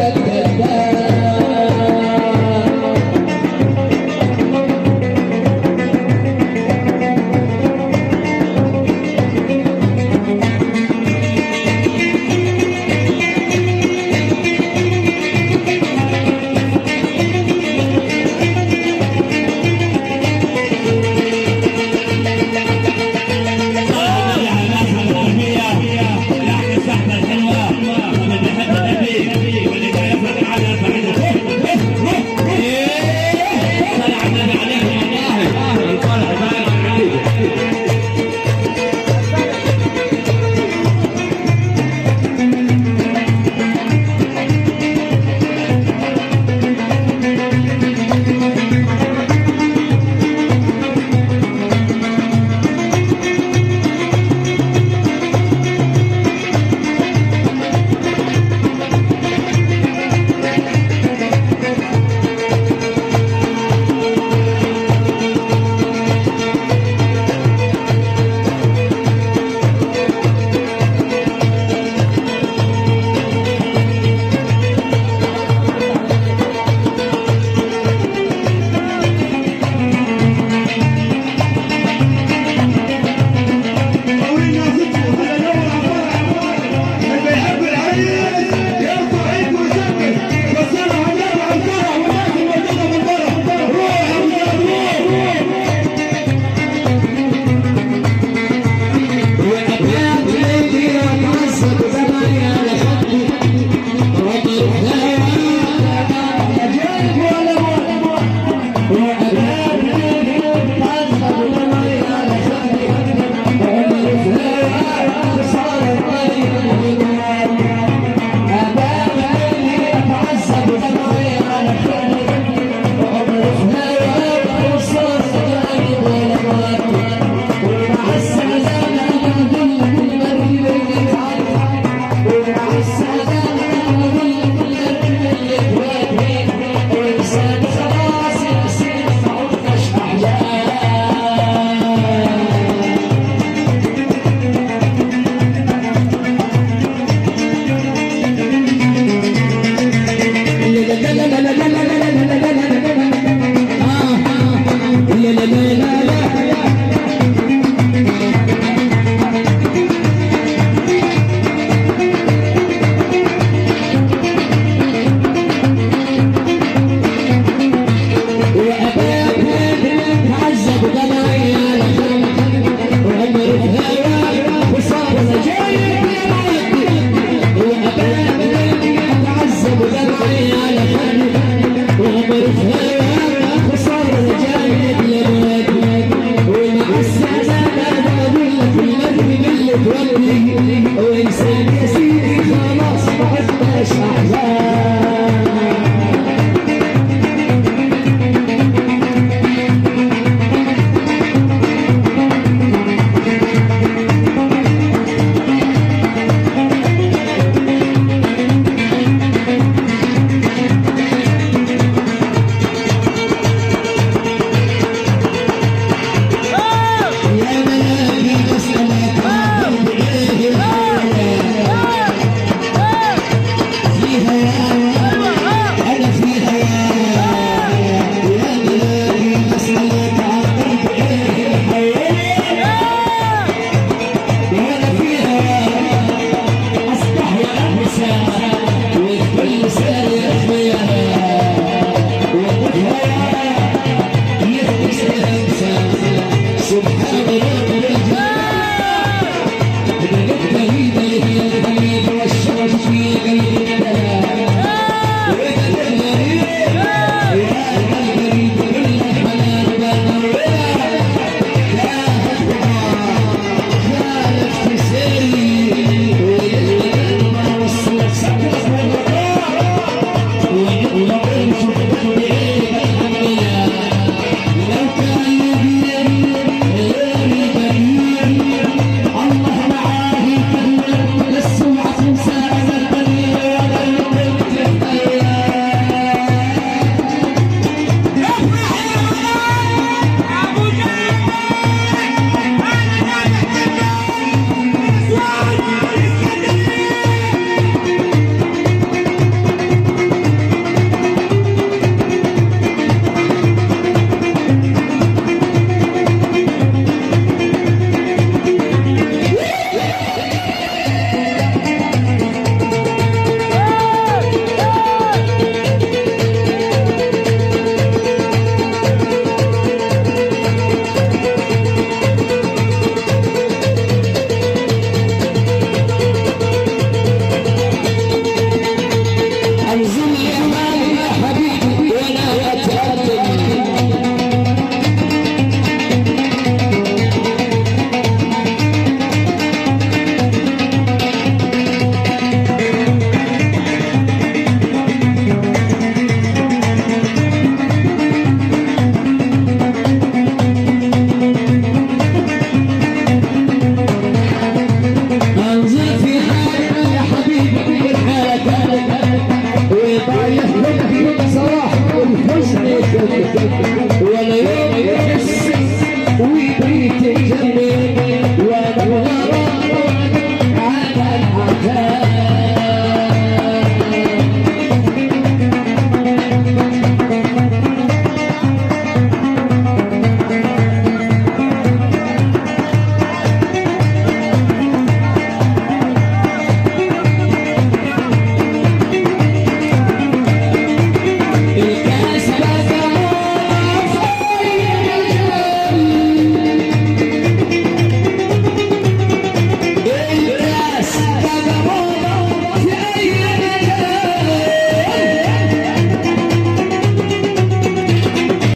Yeah.